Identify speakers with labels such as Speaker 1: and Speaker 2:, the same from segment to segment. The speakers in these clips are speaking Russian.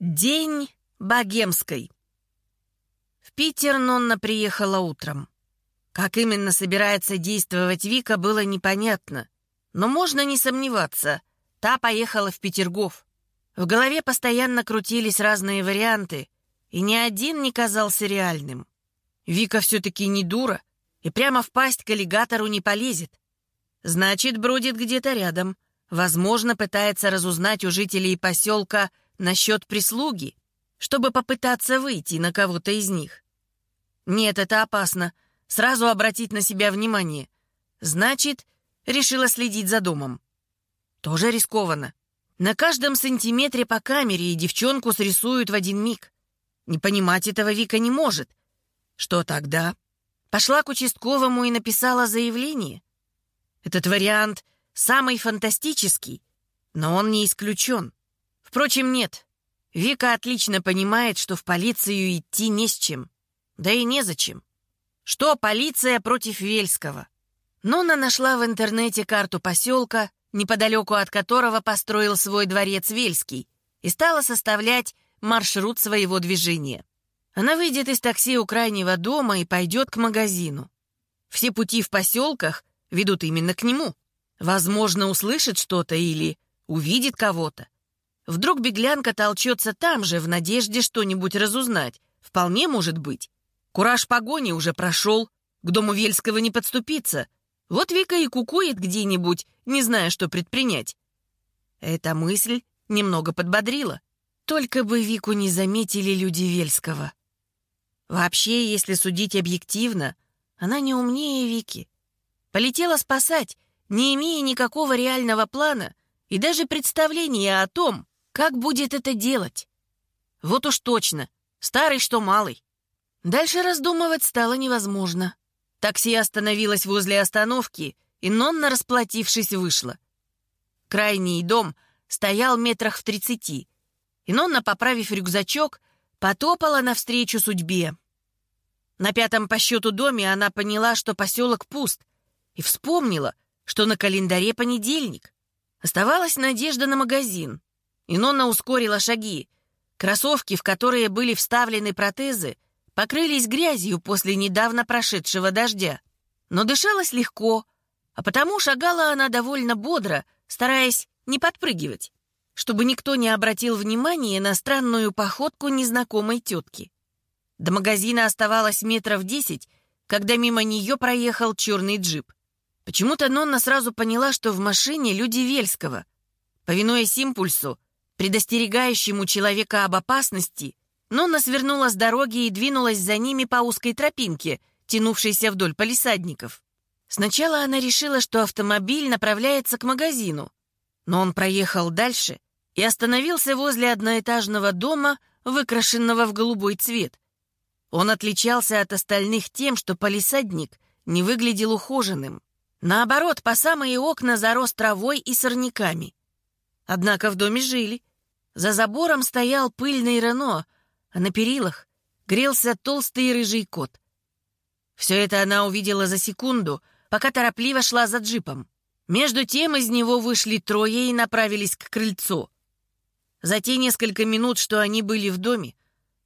Speaker 1: День богемской. В Питер Нонна приехала утром. Как именно собирается действовать Вика, было непонятно. Но можно не сомневаться, та поехала в Петергоф. В голове постоянно крутились разные варианты, и ни один не казался реальным. Вика все-таки не дура, и прямо в пасть к аллигатору не полезет. Значит, бродит где-то рядом. Возможно, пытается разузнать у жителей поселка насчет прислуги, чтобы попытаться выйти на кого-то из них. Нет, это опасно. Сразу обратить на себя внимание. Значит, решила следить за домом. Тоже рискованно. На каждом сантиметре по камере и девчонку срисуют в один миг. Не понимать этого Вика не может. Что тогда? Пошла к участковому и написала заявление. Этот вариант самый фантастический, но он не исключен. Впрочем, нет. Вика отлично понимает, что в полицию идти не с чем. Да и незачем. Что полиция против Вельского? Нона нашла в интернете карту поселка, неподалеку от которого построил свой дворец Вельский, и стала составлять маршрут своего движения. Она выйдет из такси у крайнего дома и пойдет к магазину. Все пути в поселках ведут именно к нему. Возможно, услышит что-то или увидит кого-то. Вдруг беглянка толчется там же, в надежде что-нибудь разузнать. Вполне может быть. Кураж погони уже прошел, к дому Вельского не подступиться. Вот Вика и кукует где-нибудь, не зная, что предпринять. Эта мысль немного подбодрила. Только бы Вику не заметили люди Вельского. Вообще, если судить объективно, она не умнее Вики. Полетела спасать, не имея никакого реального плана и даже представления о том, как будет это делать? Вот уж точно, старый что малый. Дальше раздумывать стало невозможно. Такси остановилось возле остановки, и Нонна, расплатившись, вышла. Крайний дом стоял метрах в тридцати, и Нонна, поправив рюкзачок, потопала навстречу судьбе. На пятом по счету доме она поняла, что поселок пуст, и вспомнила, что на календаре понедельник. Оставалась надежда на магазин. Инонна ускорила шаги. Кроссовки, в которые были вставлены протезы, покрылись грязью после недавно прошедшего дождя. Но дышалось легко, а потому шагала она довольно бодро, стараясь не подпрыгивать, чтобы никто не обратил внимания на странную походку незнакомой тетки. До магазина оставалось метров десять, когда мимо нее проехал черный джип. Почему-то Нонна сразу поняла, что в машине люди Вельского. Повинуясь импульсу, предостерегающему человека об опасности, Нонна свернула с дороги и двинулась за ними по узкой тропинке, тянувшейся вдоль палисадников. Сначала она решила, что автомобиль направляется к магазину, но он проехал дальше и остановился возле одноэтажного дома, выкрашенного в голубой цвет. Он отличался от остальных тем, что палисадник не выглядел ухоженным. Наоборот, по самые окна зарос травой и сорняками. Однако в доме жили. За забором стоял пыльный Рено, а на перилах грелся толстый рыжий кот. Все это она увидела за секунду, пока торопливо шла за джипом. Между тем из него вышли трое и направились к крыльцу. За те несколько минут, что они были в доме,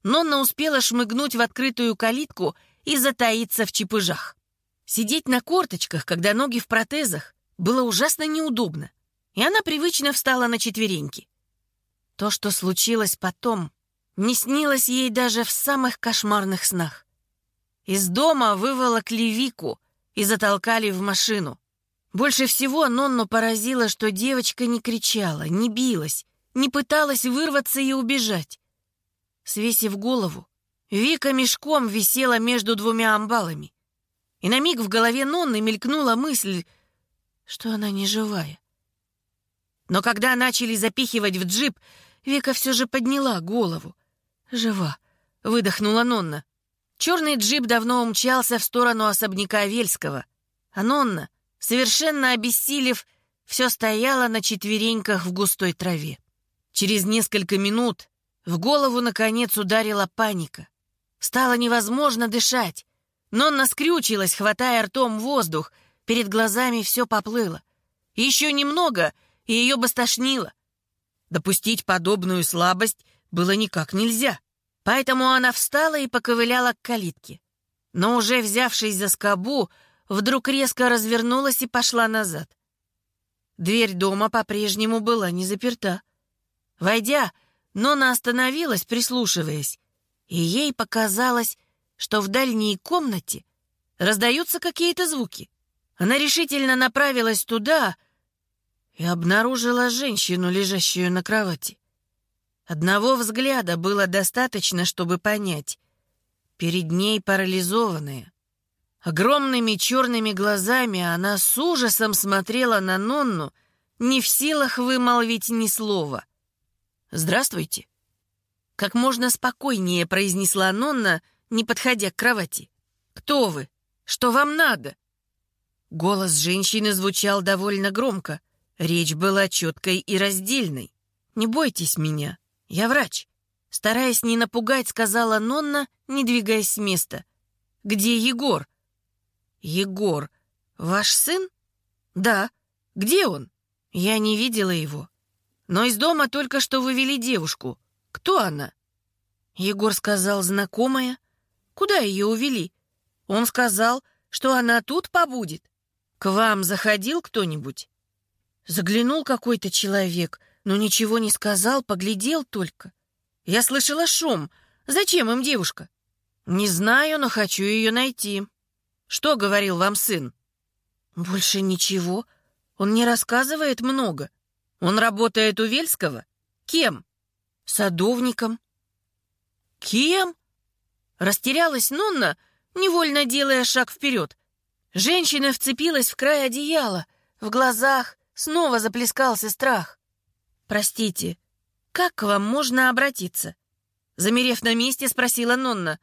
Speaker 1: Нонна успела шмыгнуть в открытую калитку и затаиться в чепыжах. Сидеть на корточках, когда ноги в протезах, было ужасно неудобно, и она привычно встала на четвереньки. То, что случилось потом, не снилось ей даже в самых кошмарных снах. Из дома выволокли Вику и затолкали в машину. Больше всего Нонну поразило, что девочка не кричала, не билась, не пыталась вырваться и убежать. Свесив голову, Вика мешком висела между двумя амбалами. И на миг в голове Нонны мелькнула мысль, что она не живая. Но когда начали запихивать в джип, Вика все же подняла голову. «Жива», — выдохнула Нонна. Черный джип давно умчался в сторону особняка Вельского, а Нонна, совершенно обессилев, все стояла на четвереньках в густой траве. Через несколько минут в голову, наконец, ударила паника. Стало невозможно дышать. Нонна скрючилась, хватая ртом воздух. Перед глазами все поплыло. Еще немного, и ее бы стошнило. Допустить подобную слабость было никак нельзя. Поэтому она встала и поковыляла к калитке. Но уже взявшись за скобу, вдруг резко развернулась и пошла назад. Дверь дома по-прежнему была не заперта. Войдя, Нона остановилась, прислушиваясь, и ей показалось, что в дальней комнате раздаются какие-то звуки. Она решительно направилась туда и обнаружила женщину, лежащую на кровати. Одного взгляда было достаточно, чтобы понять. Перед ней парализованная. Огромными черными глазами она с ужасом смотрела на Нонну, не в силах вымолвить ни слова. «Здравствуйте», — как можно спокойнее произнесла Нонна, не подходя к кровати. «Кто вы? Что вам надо?» Голос женщины звучал довольно громко. Речь была четкой и раздельной. «Не бойтесь меня. Я врач». Стараясь не напугать, сказала Нонна, не двигаясь с места. «Где Егор?» «Егор, ваш сын?» «Да. Где он?» «Я не видела его. Но из дома только что вывели девушку. Кто она?» Егор сказал, знакомая. «Куда ее увели?» Он сказал, что она тут побудет. «К вам заходил кто-нибудь?» Заглянул какой-то человек, но ничего не сказал, поглядел только. Я слышала шум. Зачем им девушка? Не знаю, но хочу ее найти. Что говорил вам сын? Больше ничего. Он не рассказывает много. Он работает у Вельского? Кем? Садовником. Кем? Растерялась Нонна, невольно делая шаг вперед. Женщина вцепилась в край одеяла. В глазах снова заплескался страх. «Простите, как к вам можно обратиться?» Замерев на месте, спросила Нонна.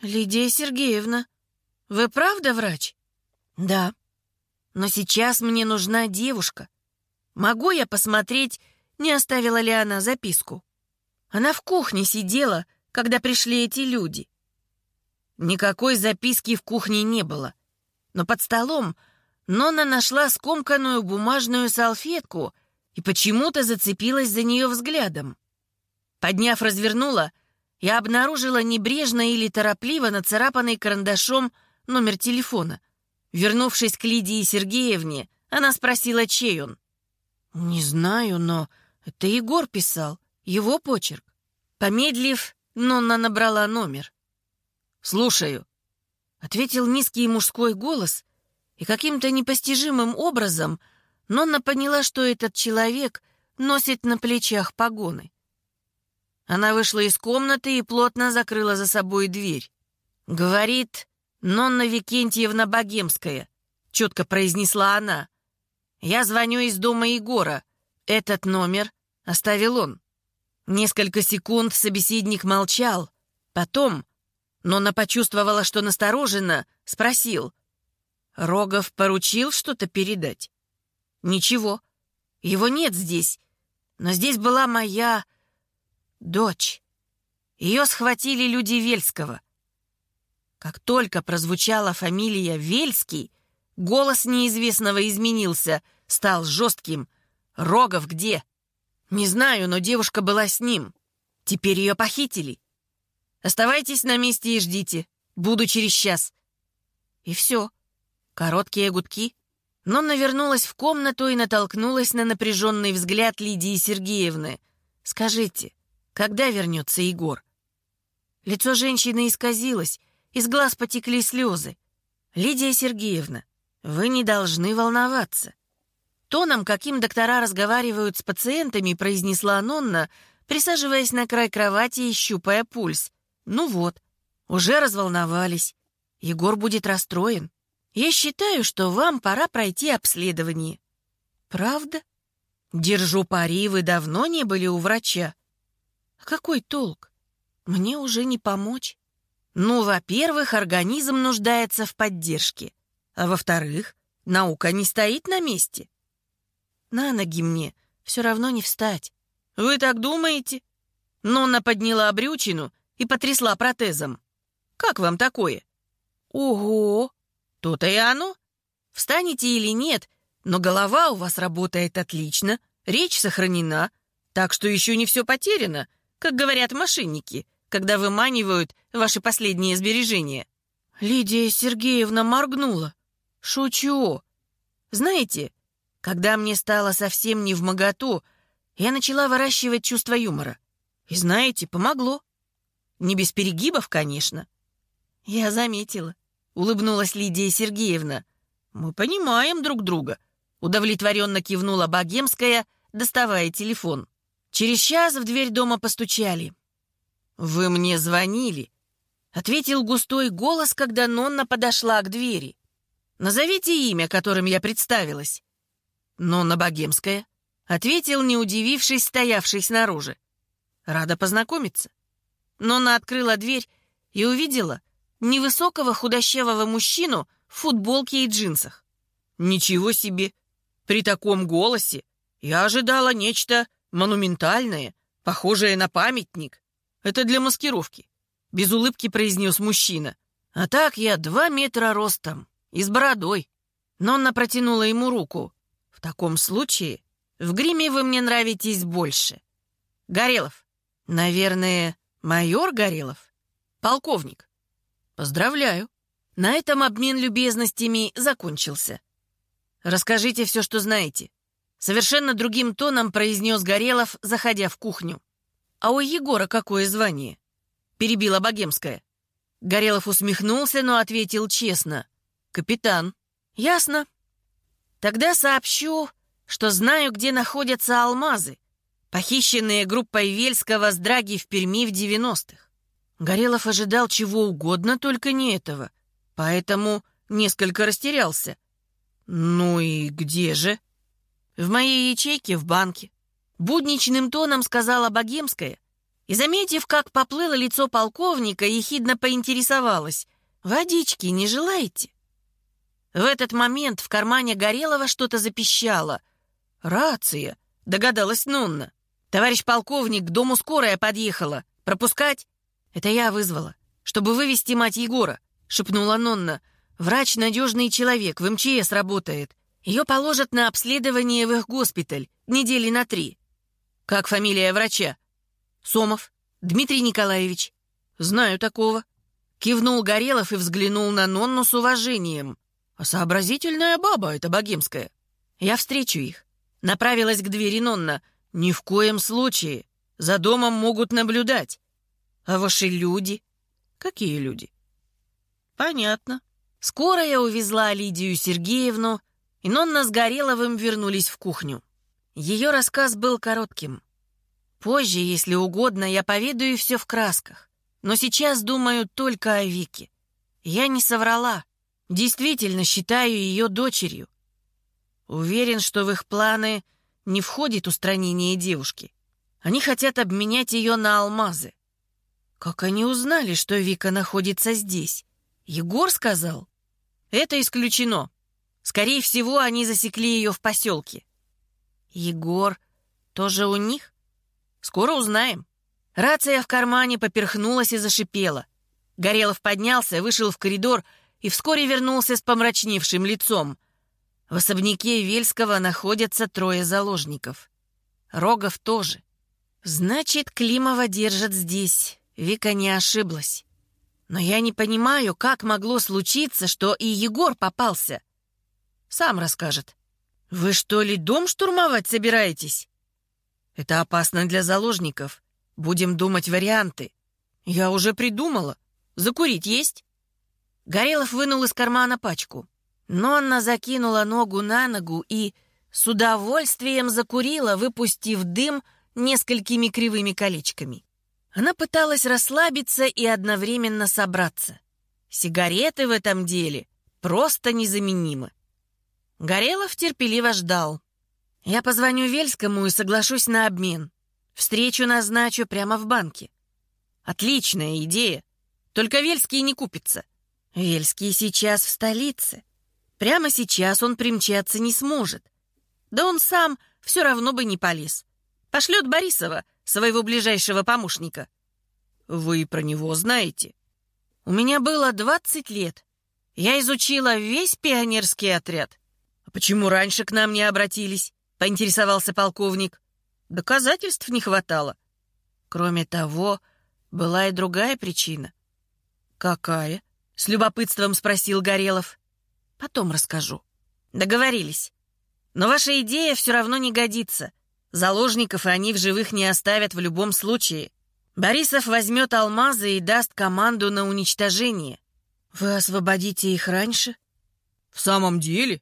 Speaker 1: «Лидия Сергеевна, вы правда врач?» «Да. Но сейчас мне нужна девушка. Могу я посмотреть, не оставила ли она записку?» Она в кухне сидела, когда пришли эти люди. Никакой записки в кухне не было но под столом Нонна нашла скомканную бумажную салфетку и почему-то зацепилась за нее взглядом. Подняв, развернула, я обнаружила небрежно или торопливо нацарапанный карандашом номер телефона. Вернувшись к Лидии Сергеевне, она спросила, чей он. «Не знаю, но это Егор писал, его почерк». Помедлив, Нонна набрала номер. «Слушаю», Ответил низкий мужской голос, и каким-то непостижимым образом Нонна поняла, что этот человек носит на плечах погоны. Она вышла из комнаты и плотно закрыла за собой дверь. «Говорит Нонна Викентьевна Богемская», — четко произнесла она. «Я звоню из дома Егора. Этот номер оставил он». Несколько секунд собеседник молчал. Потом но она почувствовала, что настороженно, спросил. «Рогов поручил что-то передать?» «Ничего. Его нет здесь. Но здесь была моя... дочь. Ее схватили люди Вельского». Как только прозвучала фамилия Вельский, голос неизвестного изменился, стал жестким. «Рогов где?» «Не знаю, но девушка была с ним. Теперь ее похитили. Оставайтесь на месте и ждите. Буду через час». И все. Короткие гудки. Нонна вернулась в комнату и натолкнулась на напряженный взгляд Лидии Сергеевны. «Скажите, когда вернется Егор?» Лицо женщины исказилось, из глаз потекли слезы. «Лидия Сергеевна, вы не должны волноваться». Тоном, каким доктора разговаривают с пациентами, произнесла Нонна, присаживаясь на край кровати и щупая пульс. Ну вот, уже разволновались. Егор будет расстроен. Я считаю, что вам пора пройти обследование. Правда? Держу пари, вы давно не были у врача. А какой толк? Мне уже не помочь. Ну, во-первых, организм нуждается в поддержке. А во-вторых, наука не стоит на месте. На ноги мне все равно не встать. Вы так думаете? Нонна подняла брючину и потрясла протезом. «Как вам такое?» «Ого! То-то и оно. Встанете или нет, но голова у вас работает отлично, речь сохранена, так что еще не все потеряно. как говорят мошенники, когда выманивают ваши последние сбережения. Лидия Сергеевна моргнула. Шучу. Знаете, когда мне стало совсем не в моготу, я начала выращивать чувство юмора. И знаете, помогло. Не без перегибов, конечно. Я заметила. Улыбнулась Лидия Сергеевна. Мы понимаем друг друга. Удовлетворенно кивнула Богемская, доставая телефон. Через час в дверь дома постучали. «Вы мне звонили?» — ответил густой голос, когда Нонна подошла к двери. «Назовите имя, которым я представилась». «Нонна Богемская», — ответил, не удивившись, стоявший снаружи. «Рада познакомиться». Нонна открыла дверь и увидела невысокого худощавого мужчину в футболке и джинсах. «Ничего себе! При таком голосе я ожидала нечто монументальное, похожее на памятник. Это для маскировки», — без улыбки произнес мужчина. «А так я два метра ростом и с бородой». Нонна протянула ему руку. «В таком случае в гриме вы мне нравитесь больше. Горелов. Наверное, майор Горелов? Полковник. Поздравляю. На этом обмен любезностями закончился. Расскажите все, что знаете. Совершенно другим тоном произнес Горелов, заходя в кухню. «А у Егора какое звание?» Перебила Богемская. Горелов усмехнулся, но ответил честно. «Капитан». «Ясно. Тогда сообщу, что знаю, где находятся алмазы, похищенные группой Вельского с Драги в Перми в 90-х. Горелов ожидал чего угодно, только не этого, поэтому несколько растерялся. «Ну и где же?» «В моей ячейке в банке», — будничным тоном сказала Богемская, и, заметив, как поплыло лицо полковника, ехидно поинтересовалась, «Водички не желаете?» В этот момент в кармане Горелого что-то запищало. «Рация», — догадалась Нонна. «Товарищ полковник, к дому скорая подъехала. Пропускать?» «Это я вызвала, чтобы вывести мать Егора», — шепнула Нонна. «Врач — надежный человек, в МЧС работает. Ее положат на обследование в их госпиталь недели на три. Как фамилия врача? Сомов. Дмитрий Николаевич. Знаю такого. Кивнул Горелов и взглянул на Нонну с уважением. А сообразительная баба эта богемская. Я встречу их. Направилась к двери Нонна. Ни в коем случае. За домом могут наблюдать. А ваши люди? Какие люди? Понятно. Скоро я увезла Лидию Сергеевну, и Нонна с Гореловым вернулись в кухню. Ее рассказ был коротким. Позже, если угодно, я поведаю все в красках. Но сейчас думаю только о Вике. Я не соврала. Действительно считаю ее дочерью. Уверен, что в их планы не входит устранение девушки. Они хотят обменять ее на алмазы. Как они узнали, что Вика находится здесь? Егор сказал? Это исключено. Скорее всего, они засекли ее в поселке. Егор тоже у них? Скоро узнаем. Рация в кармане поперхнулась и зашипела. Горелов поднялся, вышел в коридор и вскоре вернулся с помрачневшим лицом. В особняке Вельского находятся трое заложников. Рогов тоже. Значит, Климова держат здесь. Вика не ошиблась. Но я не понимаю, как могло случиться, что и Егор попался. Сам расскажет. Вы что ли дом штурмовать собираетесь? Это опасно для заложников. Будем думать варианты. Я уже придумала. Закурить есть? Горелов вынул из кармана пачку. Нонна закинула ногу на ногу и с удовольствием закурила, выпустив дым несколькими кривыми колечками. Она пыталась расслабиться и одновременно собраться. Сигареты в этом деле просто незаменимы. Горелов терпеливо ждал. «Я позвоню Вельскому и соглашусь на обмен. Встречу назначу прямо в банке». «Отличная идея. Только Вельский не купится». «Вельский сейчас в столице. Прямо сейчас он примчаться не сможет. Да он сам все равно бы не полез. Пошлет Борисова, своего ближайшего помощника». «Вы про него знаете?» «У меня было 20 лет. Я изучила весь пионерский отряд. «Почему раньше к нам не обратились?» — поинтересовался полковник. «Доказательств не хватало». Кроме того, была и другая причина. «Какая?» — с любопытством спросил Горелов. «Потом расскажу». «Договорились. Но ваша идея все равно не годится. Заложников они в живых не оставят в любом случае. Борисов возьмет алмазы и даст команду на уничтожение. Вы освободите их раньше? В самом деле?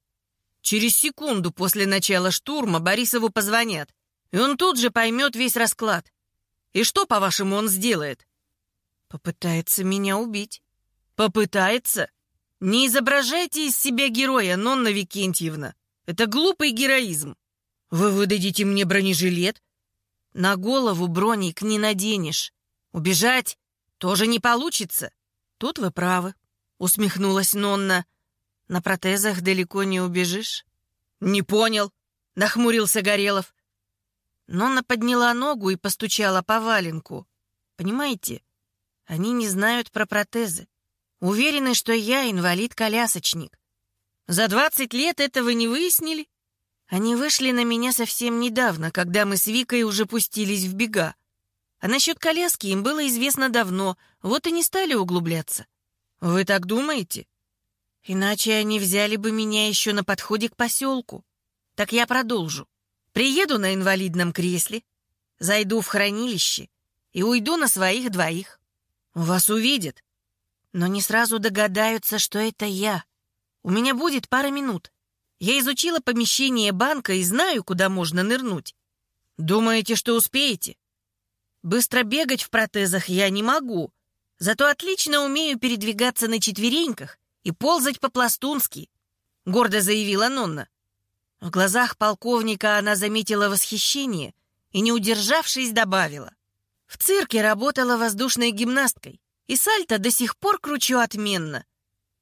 Speaker 1: Через секунду после начала штурма Борисову позвонят, и он тут же поймет весь расклад. И что, по-вашему, он сделает? Попытается меня убить. Попытается? Не изображайте из себя героя, Нонна Викентьевна. Это глупый героизм. Вы выдадите мне бронежилет, на голову броник не наденешь. Убежать тоже не получится. Тут вы правы, усмехнулась Нонна. На протезах далеко не убежишь. Не понял, нахмурился Горелов. Нонна подняла ногу и постучала по валенку. Понимаете, они не знают про протезы. Уверены, что я инвалид-колясочник. За двадцать лет этого не выяснили? Они вышли на меня совсем недавно, когда мы с Викой уже пустились в бега. А насчет коляски им было известно давно, вот и не стали углубляться. Вы так думаете? Иначе они взяли бы меня еще на подходе к поселку. Так я продолжу. Приеду на инвалидном кресле, зайду в хранилище и уйду на своих двоих. Вас увидят, но не сразу догадаются, что это я. У меня будет пара минут. Я изучила помещение банка и знаю, куда можно нырнуть. Думаете, что успеете? Быстро бегать в протезах я не могу, зато отлично умею передвигаться на четвереньках и ползать по-пластунски», — гордо заявила Нонна. В глазах полковника она заметила восхищение и, не удержавшись, добавила. «В цирке работала воздушной гимнасткой, и сальто до сих пор кручу отменно.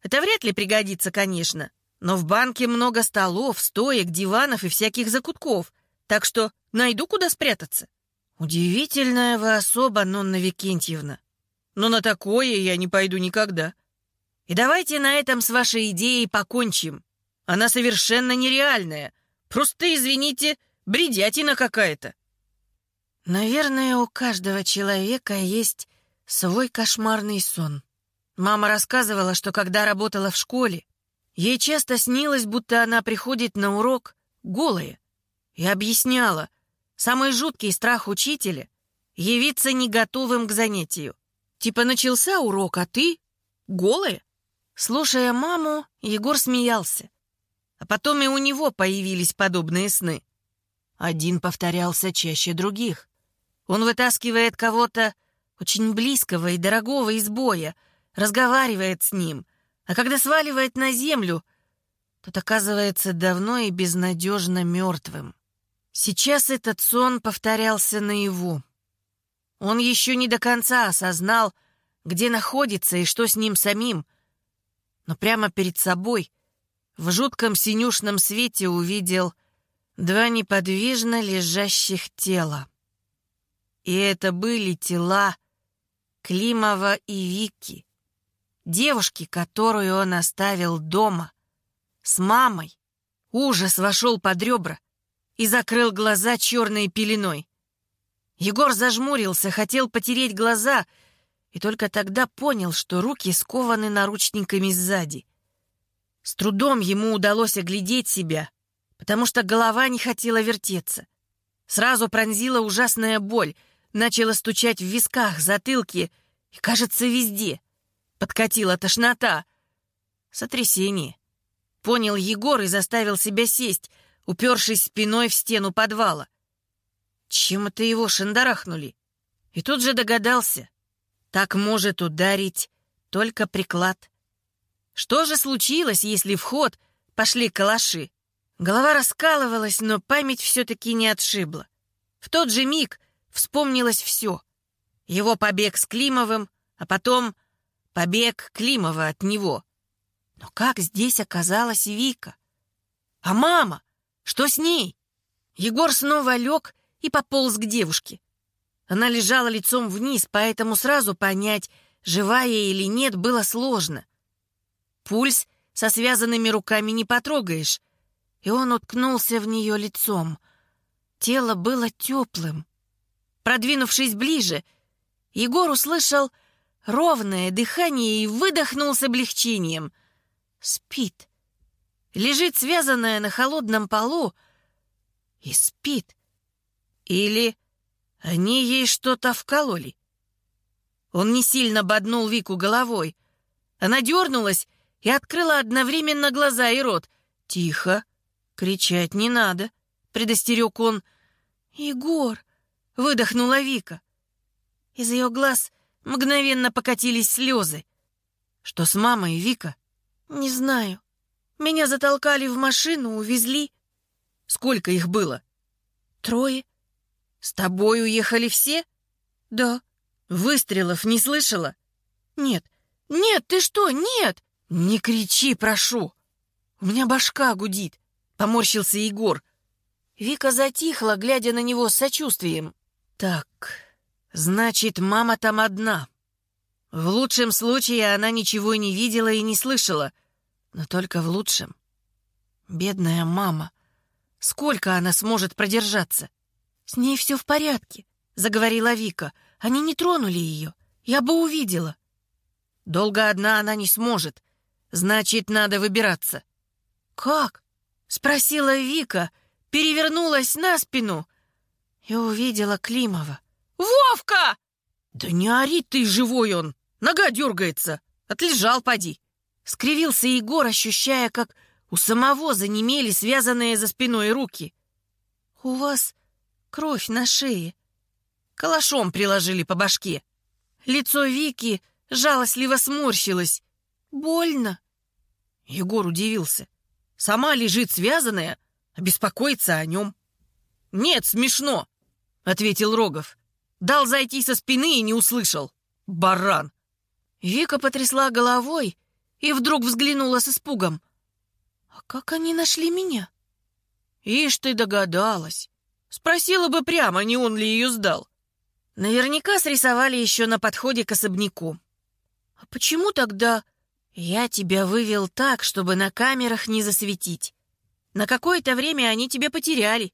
Speaker 1: Это вряд ли пригодится, конечно, но в банке много столов, стоек, диванов и всяких закутков, так что найду, куда спрятаться. Удивительная вы особа, Нонна Викентьевна. Но на такое я не пойду никогда. И давайте на этом с вашей идеей покончим. Она совершенно нереальная. Просто, извините, бредятина какая-то. Наверное, у каждого человека есть свой кошмарный сон. Мама рассказывала, что когда работала в школе, Ей часто снилось, будто она приходит на урок голая. И объясняла, самый жуткий страх учителя — явиться не готовым к занятию. Типа начался урок, а ты голая? Слушая маму, Егор смеялся. А потом и у него появились подобные сны. Один повторялся чаще других. Он вытаскивает кого-то очень близкого и дорогого из боя, разговаривает с ним — а когда сваливает на землю, тот оказывается давно и безнадежно мертвым. Сейчас этот сон повторялся наяву. Он еще не до конца осознал, где находится и что с ним самим, но прямо перед собой, в жутком синюшном свете увидел два неподвижно лежащих тела. И это были тела Климова и Вики девушки, которую он оставил дома, с мамой. Ужас вошел под ребра и закрыл глаза черной пеленой. Егор зажмурился, хотел потереть глаза, и только тогда понял, что руки скованы наручниками сзади. С трудом ему удалось оглядеть себя, потому что голова не хотела вертеться. Сразу пронзила ужасная боль, начала стучать в висках, затылке и, кажется, везде — Подкатила тошнота. Сотрясение. Понял Егор и заставил себя сесть, упершись спиной в стену подвала. Чем это его шандарахнули? И тут же догадался. Так может ударить только приклад. Что же случилось, если в ход пошли калаши? Голова раскалывалась, но память все-таки не отшибла. В тот же миг вспомнилось все. Его побег с Климовым, а потом Побег Климова от него. Но как здесь оказалась Вика? А мама? Что с ней? Егор снова лег и пополз к девушке. Она лежала лицом вниз, поэтому сразу понять, живая или нет, было сложно. Пульс со связанными руками не потрогаешь, и он уткнулся в нее лицом. Тело было теплым. Продвинувшись ближе, Егор услышал ровное дыхание и выдохнул с облегчением. Спит. Лежит связанная на холодном полу и спит. Или они ей что-то вкололи. Он не сильно боднул Вику головой. Она дернулась и открыла одновременно глаза и рот. «Тихо! Кричать не надо!» — предостерег он. «Егор!» — выдохнула Вика. Из ее глаз мгновенно покатились слезы. «Что с мамой, Вика?» «Не знаю. Меня затолкали в машину, увезли». «Сколько их было?» «Трое». «С тобой уехали все?» «Да». «Выстрелов не слышала?» «Нет». «Нет, ты что, нет!» «Не кричи, прошу! У меня башка гудит!» — поморщился Егор. Вика затихла, глядя на него с сочувствием. «Так, значит, мама там одна. В лучшем случае она ничего не видела и не слышала, но только в лучшем. Бедная мама. Сколько она сможет продержаться?» «С ней все в порядке», — заговорила Вика. «Они не тронули ее. Я бы увидела». «Долго одна она не сможет. Значит, надо выбираться». «Как?» — спросила Вика, перевернулась на спину и увидела Климова. «Вовка!» «Да не ори ты, живой он! Нога дергается! Отлежал, поди!» Скривился Егор, ощущая, как у самого занемели связанные за спиной руки. «У вас кровь на шее». Калашом приложили по башке. Лицо Вики жалостливо сморщилось. «Больно?» Егор удивился. «Сама лежит связанная, а беспокоится о нем». «Нет, смешно», — ответил Рогов. «Дал зайти со спины и не услышал. Баран». Вика потрясла головой и вдруг взглянула с испугом. «А как они нашли меня?» «Ишь ты догадалась. Спросила бы прямо, не он ли ее сдал». Наверняка срисовали еще на подходе к особняку. «А почему тогда я тебя вывел так, чтобы на камерах не засветить? На какое-то время они тебя потеряли.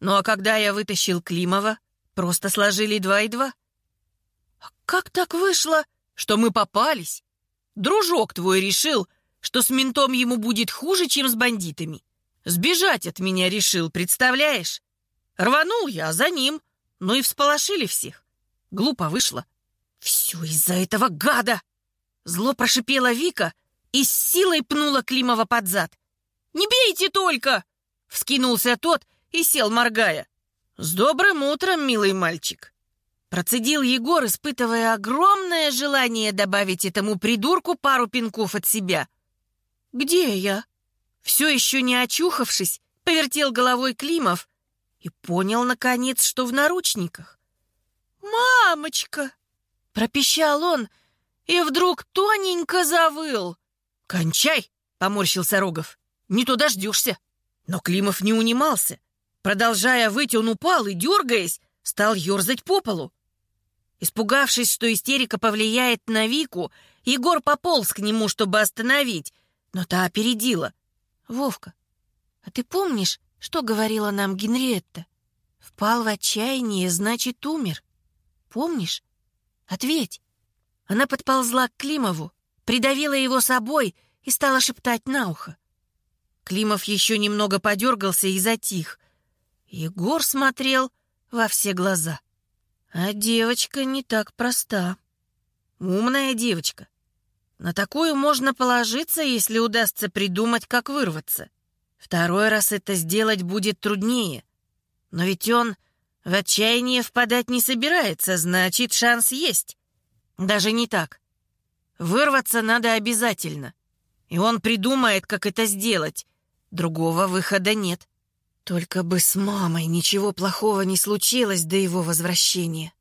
Speaker 1: Ну а когда я вытащил Климова, просто сложили два и два». «А как так вышло, что мы попались? Дружок твой решил, что с ментом ему будет хуже, чем с бандитами. Сбежать от меня решил, представляешь? Рванул я за ним, ну и всполошили всех. Глупо вышло. Все из-за этого гада!» Зло прошипела Вика и с силой пнула Климова под зад. «Не бейте только!» — вскинулся тот и сел, моргая. «С добрым утром, милый мальчик!» Процедил Егор, испытывая огромное желание добавить этому придурку пару пинков от себя. «Где я?» Все еще не очухавшись, повертел головой Климов и понял, наконец, что в наручниках. «Мамочка!» — пропищал он — и вдруг тоненько завыл. «Кончай!» — поморщился Рогов. «Не то дождешься!» Но Климов не унимался. Продолжая выть, он упал и, дергаясь, стал ерзать по полу. Испугавшись, что истерика повлияет на Вику, Егор пополз к нему, чтобы остановить, но та опередила. «Вовка, а ты помнишь, что говорила нам Генриетта? Впал в отчаяние, значит, умер. Помнишь? Ответь!» Она подползла к Климову, придавила его собой и стала шептать на ухо. Климов еще немного подергался и затих. Егор смотрел во все глаза. А девочка не так проста. Умная девочка. На такую можно положиться, если удастся придумать, как вырваться. Второй раз это сделать будет труднее. Но ведь он в отчаяние впадать не собирается, значит, шанс есть. Даже не так. Вырваться надо обязательно. И он придумает, как это сделать. Другого выхода нет. Только бы с мамой ничего плохого не случилось до его возвращения.